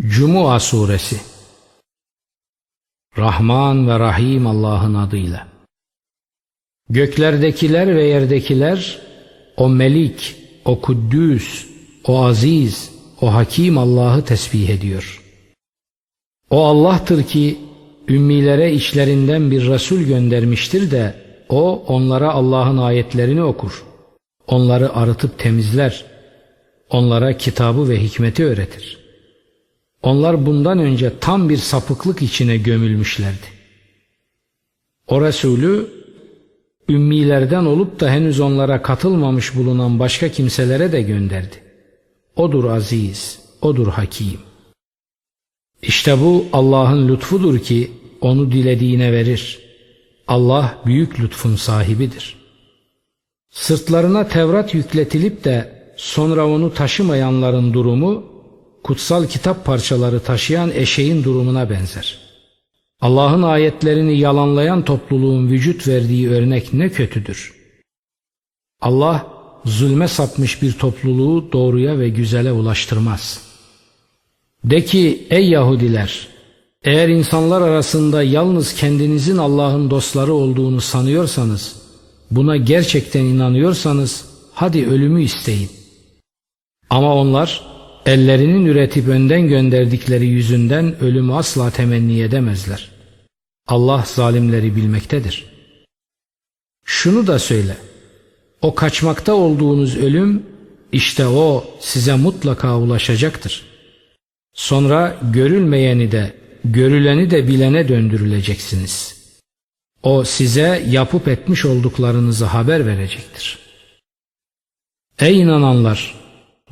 Cumua Suresi Rahman ve Rahim Allah'ın adıyla. Göklerdekiler ve yerdekiler o Melik, o Kuddüs, o Aziz, o Hakim Allah'ı tesbih ediyor. O Allah'tır ki ümmilere içlerinden bir Resul göndermiştir de o onlara Allah'ın ayetlerini okur. Onları arıtıp temizler. Onlara kitabı ve hikmeti öğretir. Onlar bundan önce tam bir sapıklık içine gömülmüşlerdi. O Resulü ümmilerden olup da henüz onlara katılmamış bulunan başka kimselere de gönderdi. Odur aziz, odur hakim. İşte bu Allah'ın lütfudur ki onu dilediğine verir. Allah büyük lütfun sahibidir. Sırtlarına Tevrat yükletilip de sonra onu taşımayanların durumu kutsal kitap parçaları taşıyan eşeğin durumuna benzer. Allah'ın ayetlerini yalanlayan topluluğun vücut verdiği örnek ne kötüdür. Allah zulme sapmış bir topluluğu doğruya ve güzele ulaştırmaz. De ki ey Yahudiler eğer insanlar arasında yalnız kendinizin Allah'ın dostları olduğunu sanıyorsanız buna gerçekten inanıyorsanız hadi ölümü isteyin. Ama onlar ellerinin üretip önden gönderdikleri yüzünden ölümü asla temenni edemezler. Allah zalimleri bilmektedir. Şunu da söyle. O kaçmakta olduğunuz ölüm işte o size mutlaka ulaşacaktır. Sonra görülmeyeni de görüleni de bilene döndürüleceksiniz. O size yapıp etmiş olduklarınızı haber verecektir. Ey inananlar!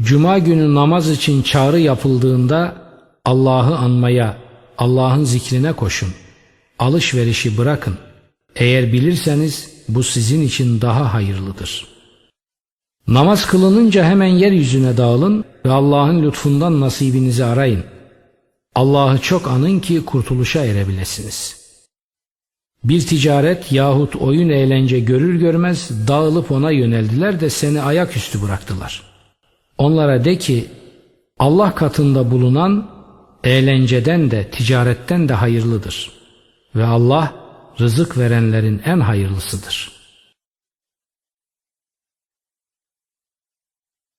Cuma günü namaz için çağrı yapıldığında Allah'ı anmaya, Allah'ın zikrine koşun. Alışverişi bırakın. Eğer bilirseniz bu sizin için daha hayırlıdır. Namaz kılınınca hemen yeryüzüne dağılın ve Allah'ın lütfundan nasibinizi arayın. Allah'ı çok anın ki kurtuluşa erebilesiniz. Bir ticaret yahut oyun eğlence görür görmez dağılıp ona yöneldiler de seni ayaküstü bıraktılar.'' Onlara de ki Allah katında bulunan eğlenceden de ticaretten de hayırlıdır. Ve Allah rızık verenlerin en hayırlısıdır.''